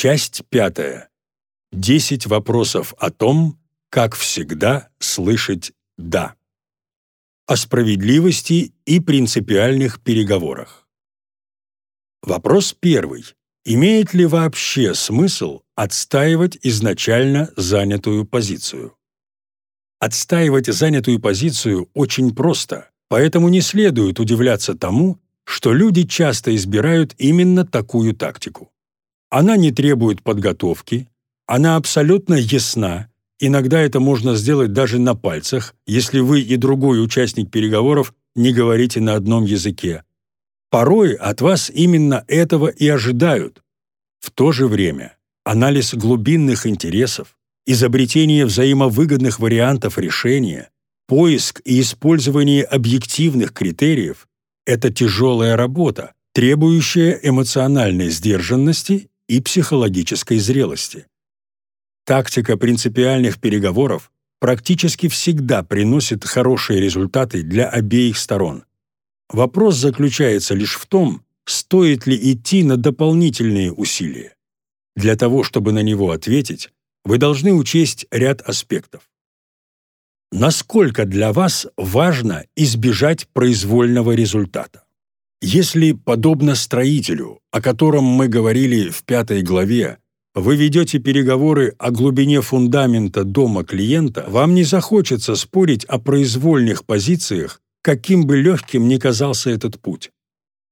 Часть пятая. Десять вопросов о том, как всегда слышать «да». О справедливости и принципиальных переговорах. Вопрос первый. Имеет ли вообще смысл отстаивать изначально занятую позицию? Отстаивать занятую позицию очень просто, поэтому не следует удивляться тому, что люди часто избирают именно такую тактику. Она не требует подготовки, она абсолютно ясна, иногда это можно сделать даже на пальцах, если вы и другой участник переговоров не говорите на одном языке. Порой от вас именно этого и ожидают. В то же время анализ глубинных интересов, изобретение взаимовыгодных вариантов решения, поиск и использование объективных критериев – это тяжелая работа, требующая эмоциональной сдержанности и психологической зрелости. Тактика принципиальных переговоров практически всегда приносит хорошие результаты для обеих сторон. Вопрос заключается лишь в том, стоит ли идти на дополнительные усилия. Для того, чтобы на него ответить, вы должны учесть ряд аспектов. Насколько для вас важно избежать произвольного результата? Если, подобно строителю, о котором мы говорили в пятой главе, вы ведете переговоры о глубине фундамента дома клиента, вам не захочется спорить о произвольных позициях, каким бы легким ни казался этот путь.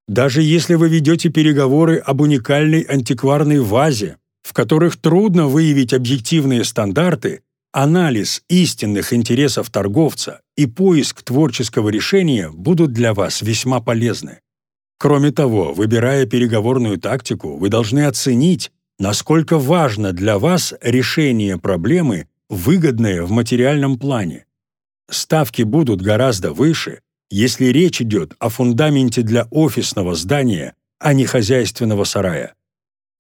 Даже если вы ведете переговоры об уникальной антикварной вазе, в которых трудно выявить объективные стандарты, анализ истинных интересов торговца и поиск творческого решения будут для вас весьма полезны. Кроме того, выбирая переговорную тактику, вы должны оценить, насколько важно для вас решение проблемы, выгодное в материальном плане. Ставки будут гораздо выше, если речь идет о фундаменте для офисного здания, а не хозяйственного сарая.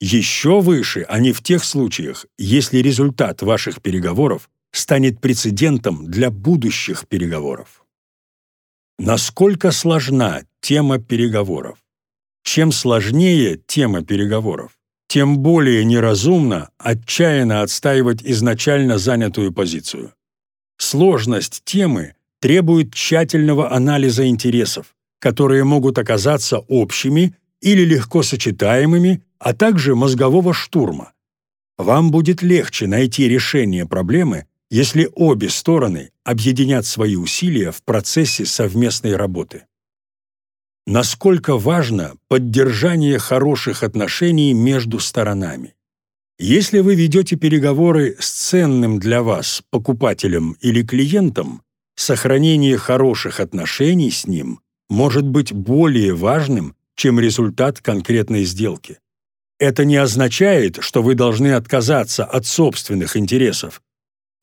Еще выше они в тех случаях, если результат ваших переговоров станет прецедентом для будущих переговоров. Насколько сложна тема переговоров? Чем сложнее тема переговоров, тем более неразумно отчаянно отстаивать изначально занятую позицию. Сложность темы требует тщательного анализа интересов, которые могут оказаться общими или легко сочетаемыми, а также мозгового штурма. Вам будет легче найти решение проблемы, если обе стороны объединят свои усилия в процессе совместной работы. Насколько важно поддержание хороших отношений между сторонами? Если вы ведете переговоры с ценным для вас покупателем или клиентом, сохранение хороших отношений с ним может быть более важным, чем результат конкретной сделки. Это не означает, что вы должны отказаться от собственных интересов,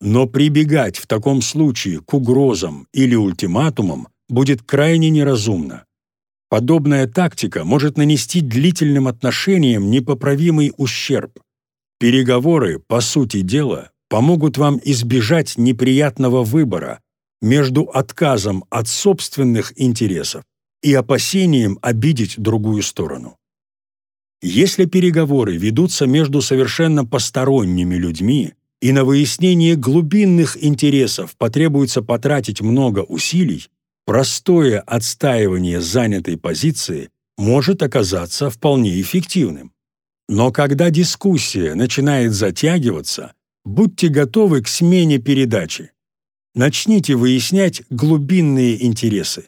но прибегать в таком случае к угрозам или ультиматумам будет крайне неразумно. Подобная тактика может нанести длительным отношениям непоправимый ущерб. Переговоры, по сути дела, помогут вам избежать неприятного выбора, между отказом от собственных интересов и опасением обидеть другую сторону. Если переговоры ведутся между совершенно посторонними людьми, и на выяснение глубинных интересов потребуется потратить много усилий, простое отстаивание занятой позиции может оказаться вполне эффективным. Но когда дискуссия начинает затягиваться, будьте готовы к смене передачи начните выяснять глубинные интересы.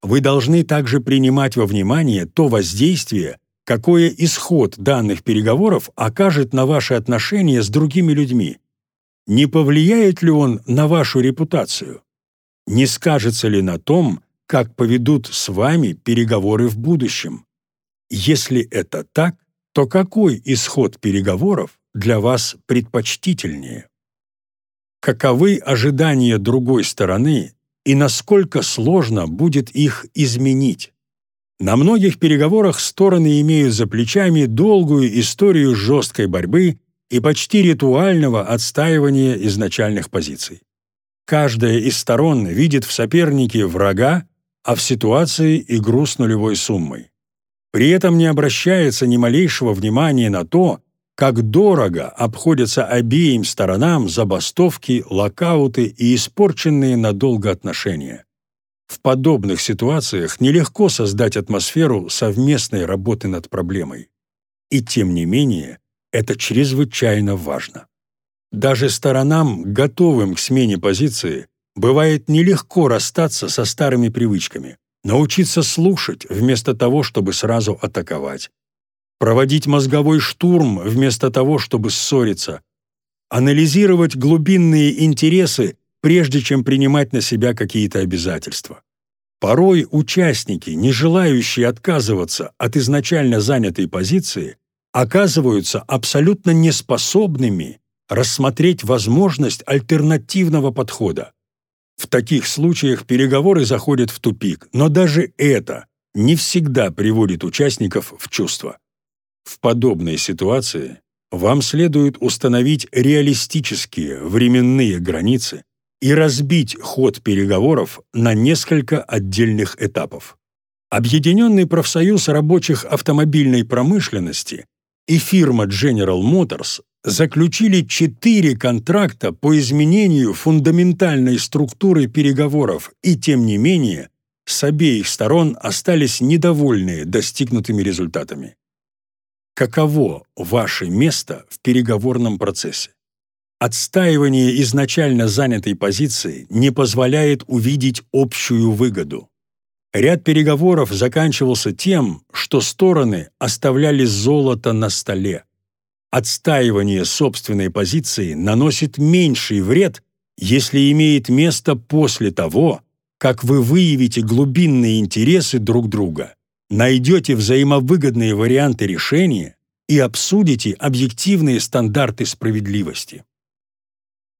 Вы должны также принимать во внимание то воздействие, какое исход данных переговоров окажет на ваши отношения с другими людьми. Не повлияет ли он на вашу репутацию? Не скажется ли на том, как поведут с вами переговоры в будущем? Если это так, то какой исход переговоров для вас предпочтительнее? каковы ожидания другой стороны и насколько сложно будет их изменить. На многих переговорах стороны имеют за плечами долгую историю жесткой борьбы и почти ритуального отстаивания изначальных позиций. Каждая из сторон видит в сопернике врага, а в ситуации игру с нулевой суммой. При этом не обращается ни малейшего внимания на то, как дорого обходятся обеим сторонам забастовки, локауты и испорченные надолго отношения. В подобных ситуациях нелегко создать атмосферу совместной работы над проблемой. И тем не менее, это чрезвычайно важно. Даже сторонам, готовым к смене позиции, бывает нелегко расстаться со старыми привычками, научиться слушать вместо того, чтобы сразу атаковать, проводить мозговой штурм вместо того, чтобы ссориться, анализировать глубинные интересы, прежде чем принимать на себя какие-то обязательства. Порой участники, не желающие отказываться от изначально занятой позиции, оказываются абсолютно неспособными рассмотреть возможность альтернативного подхода. В таких случаях переговоры заходят в тупик, но даже это не всегда приводит участников в чувство. В подобной ситуации вам следует установить реалистические временные границы и разбить ход переговоров на несколько отдельных этапов. Объединенный профсоюз рабочих автомобильной промышленности и фирма General Motors заключили четыре контракта по изменению фундаментальной структуры переговоров, и тем не менее с обеих сторон остались недовольные достигнутыми результатами каково ваше место в переговорном процессе. Отстаивание изначально занятой позиции не позволяет увидеть общую выгоду. Ряд переговоров заканчивался тем, что стороны оставляли золото на столе. Отстаивание собственной позиции наносит меньший вред, если имеет место после того, как вы выявите глубинные интересы друг друга найдете взаимовыгодные варианты решения и обсудите объективные стандарты справедливости.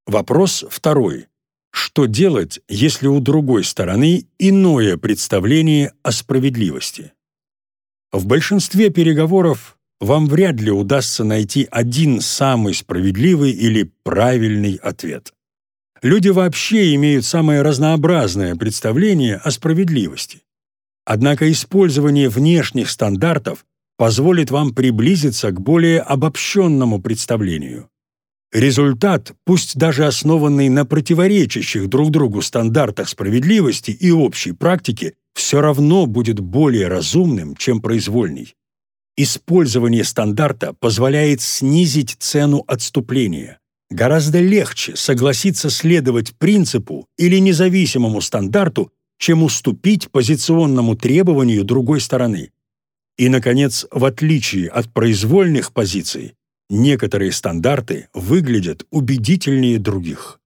Вопрос второй. Что делать, если у другой стороны иное представление о справедливости? В большинстве переговоров вам вряд ли удастся найти один самый справедливый или правильный ответ. Люди вообще имеют самое разнообразное представление о справедливости. Однако использование внешних стандартов позволит вам приблизиться к более обобщенному представлению. Результат, пусть даже основанный на противоречащих друг другу стандартах справедливости и общей практики, все равно будет более разумным, чем произвольный. Использование стандарта позволяет снизить цену отступления. Гораздо легче согласиться следовать принципу или независимому стандарту, чем уступить позиционному требованию другой стороны. И, наконец, в отличие от произвольных позиций, некоторые стандарты выглядят убедительнее других.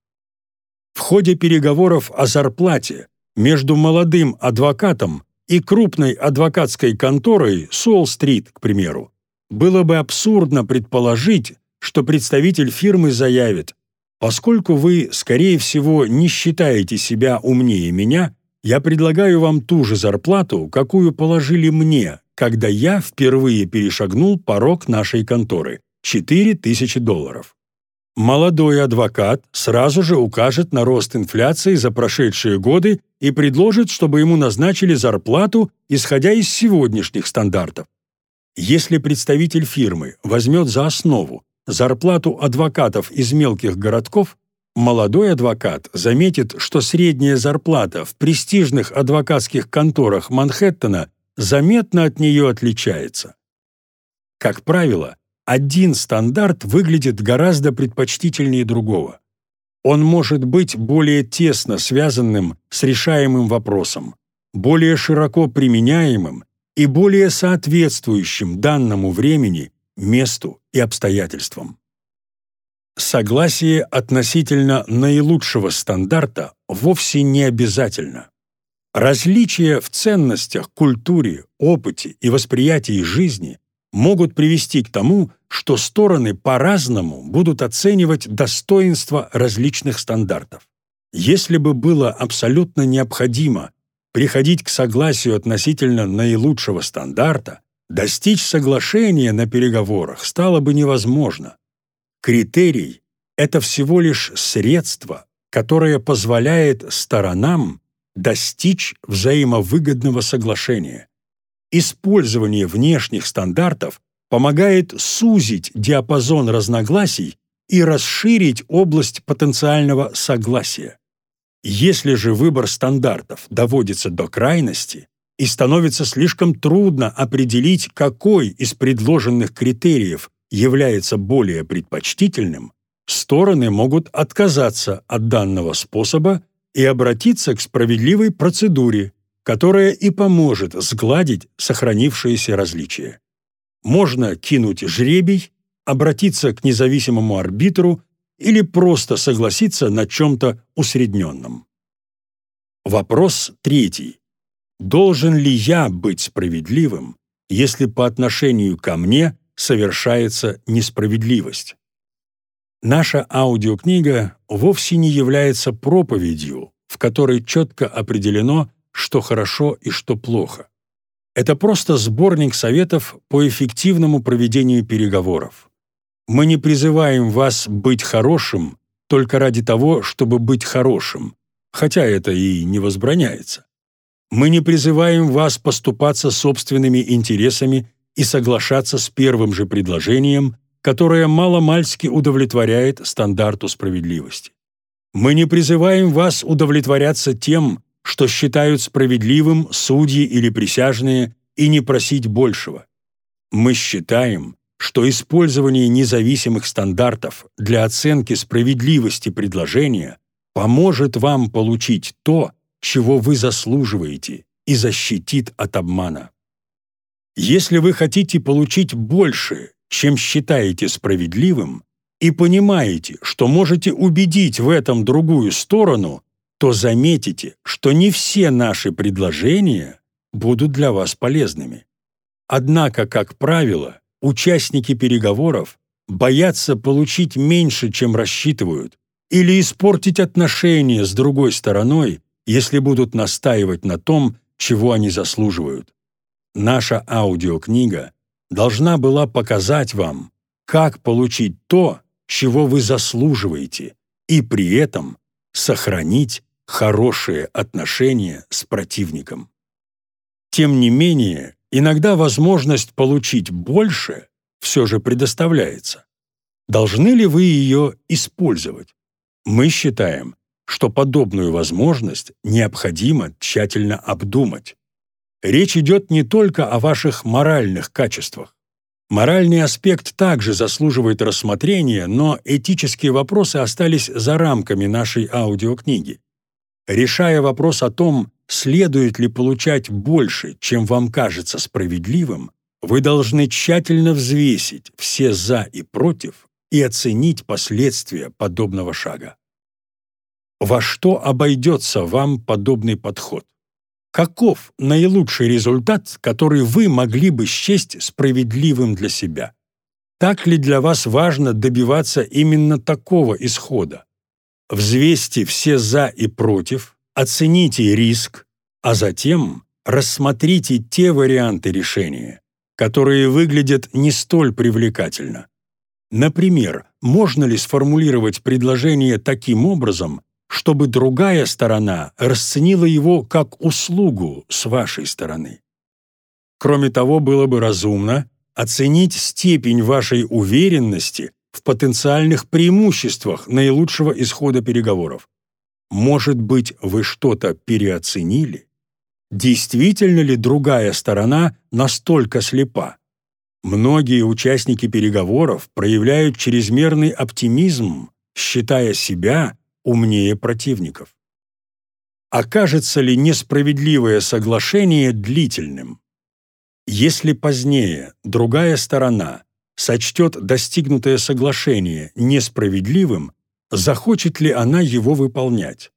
В ходе переговоров о зарплате между молодым адвокатом и крупной адвокатской конторой Сол-стрит, к примеру, было бы абсурдно предположить, что представитель фирмы заявит, поскольку вы, скорее всего, не считаете себя умнее меня, я предлагаю вам ту же зарплату, какую положили мне, когда я впервые перешагнул порог нашей конторы – 4000 долларов. Молодой адвокат сразу же укажет на рост инфляции за прошедшие годы и предложит, чтобы ему назначили зарплату, исходя из сегодняшних стандартов. Если представитель фирмы возьмет за основу зарплату адвокатов из мелких городков, Молодой адвокат заметит, что средняя зарплата в престижных адвокатских конторах Манхэттена заметно от нее отличается. Как правило, один стандарт выглядит гораздо предпочтительнее другого. Он может быть более тесно связанным с решаемым вопросом, более широко применяемым и более соответствующим данному времени, месту и обстоятельствам. Согласие относительно наилучшего стандарта вовсе не обязательно. Различия в ценностях, культуре, опыте и восприятии жизни могут привести к тому, что стороны по-разному будут оценивать достоинства различных стандартов. Если бы было абсолютно необходимо приходить к согласию относительно наилучшего стандарта, достичь соглашения на переговорах стало бы невозможно. Критерий — это всего лишь средство, которое позволяет сторонам достичь взаимовыгодного соглашения. Использование внешних стандартов помогает сузить диапазон разногласий и расширить область потенциального согласия. Если же выбор стандартов доводится до крайности и становится слишком трудно определить, какой из предложенных критериев является более предпочтительным, стороны могут отказаться от данного способа и обратиться к справедливой процедуре, которая и поможет сгладить сохранившиеся различия. Можно кинуть жребий, обратиться к независимому арбитру или просто согласиться на чем-то усредненном. Вопрос третий. Должен ли я быть справедливым, если по отношению ко мне совершается несправедливость? Наша аудиокнига вовсе не является проповедью, в которой четко определено, что хорошо и что плохо. Это просто сборник советов по эффективному проведению переговоров. Мы не призываем вас быть хорошим только ради того, чтобы быть хорошим, хотя это и не возбраняется. Мы не призываем вас поступаться собственными интересами и соглашаться с первым же предложением, которое маломальски удовлетворяет стандарту справедливости. Мы не призываем вас удовлетворяться тем, что считают справедливым судьи или присяжные, и не просить большего. Мы считаем, что использование независимых стандартов для оценки справедливости предложения поможет вам получить то, чего вы заслуживаете, и защитит от обмана. Если вы хотите получить больше, чем считаете справедливым, и понимаете, что можете убедить в этом другую сторону, то заметите, что не все наши предложения будут для вас полезными. Однако, как правило, участники переговоров боятся получить меньше, чем рассчитывают, или испортить отношения с другой стороной, если будут настаивать на том, чего они заслуживают. Наша аудиокнига должна была показать вам, как получить то, чего вы заслуживаете, и при этом сохранить хорошие отношения с противником. Тем не менее, иногда возможность получить больше все же предоставляется. Должны ли вы ее использовать? Мы считаем, что подобную возможность необходимо тщательно обдумать. Речь идет не только о ваших моральных качествах. Моральный аспект также заслуживает рассмотрения, но этические вопросы остались за рамками нашей аудиокниги. Решая вопрос о том, следует ли получать больше, чем вам кажется справедливым, вы должны тщательно взвесить все «за» и «против» и оценить последствия подобного шага. Во что обойдется вам подобный подход? Каков наилучший результат, который вы могли бы счесть справедливым для себя? Так ли для вас важно добиваться именно такого исхода? Взвесьте все «за» и «против», оцените риск, а затем рассмотрите те варианты решения, которые выглядят не столь привлекательно. Например, можно ли сформулировать предложение таким образом, чтобы другая сторона расценила его как услугу с вашей стороны. Кроме того, было бы разумно оценить степень вашей уверенности в потенциальных преимуществах наилучшего исхода переговоров. Может быть, вы что-то переоценили? Действительно ли другая сторона настолько слепа? Многие участники переговоров проявляют чрезмерный оптимизм, считая себя умнее противников. Окажется ли несправедливое соглашение длительным? Если позднее другая сторона сочтет достигнутое соглашение несправедливым, захочет ли она его выполнять?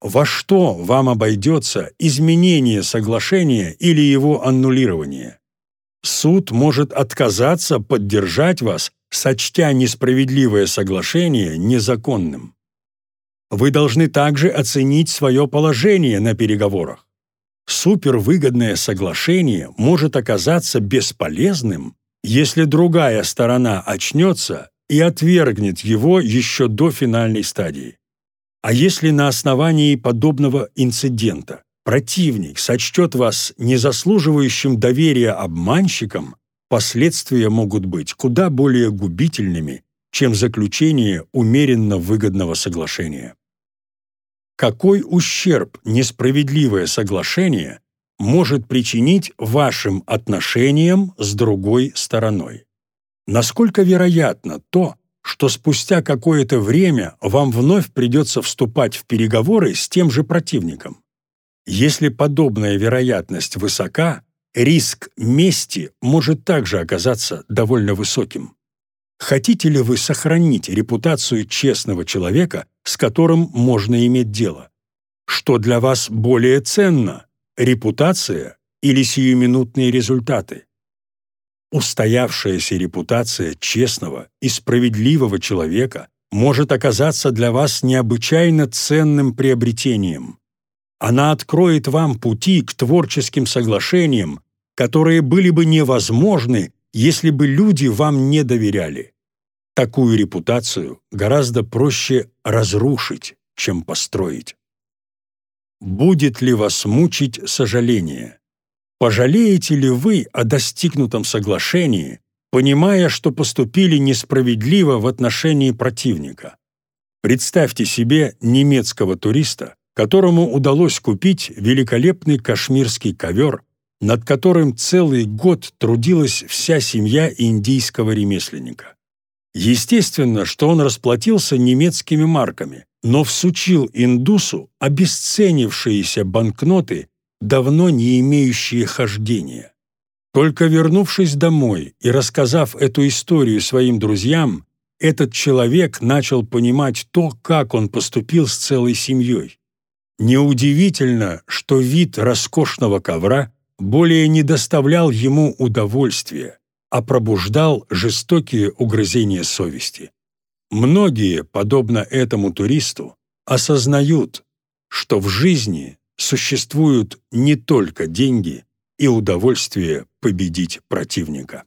Во что вам обойдется изменение соглашения или его аннулирование? Суд может отказаться поддержать вас, сочтя несправедливое соглашение незаконным вы должны также оценить свое положение на переговорах. Супервыгодное соглашение может оказаться бесполезным, если другая сторона очнется и отвергнет его еще до финальной стадии. А если на основании подобного инцидента противник сочтет вас незаслуживающим доверия обманщиком, последствия могут быть куда более губительными, чем заключение умеренно выгодного соглашения. Какой ущерб несправедливое соглашение может причинить вашим отношениям с другой стороной? Насколько вероятно то, что спустя какое-то время вам вновь придется вступать в переговоры с тем же противником? Если подобная вероятность высока, риск мести может также оказаться довольно высоким. Хотите ли вы сохранить репутацию честного человека, с которым можно иметь дело? Что для вас более ценно – репутация или сиюминутные результаты? Устоявшаяся репутация честного и справедливого человека может оказаться для вас необычайно ценным приобретением. Она откроет вам пути к творческим соглашениям, которые были бы невозможны, если бы люди вам не доверяли. Такую репутацию гораздо проще разрушить, чем построить. Будет ли вас мучить сожаление? Пожалеете ли вы о достигнутом соглашении, понимая, что поступили несправедливо в отношении противника? Представьте себе немецкого туриста, которому удалось купить великолепный кашмирский ковер, над которым целый год трудилась вся семья индийского ремесленника. Естественно, что он расплатился немецкими марками, но всучил индусу обесценившиеся банкноты давно не имеющие хождения. Только вернувшись домой и рассказав эту историю своим друзьям, этот человек начал понимать то, как он поступил с целой семьей. Неудивительно, что вид роскошного ковра более не доставлял ему удовольствия, а пробуждал жестокие угрызения совести. Многие, подобно этому туристу, осознают, что в жизни существуют не только деньги и удовольствие победить противника.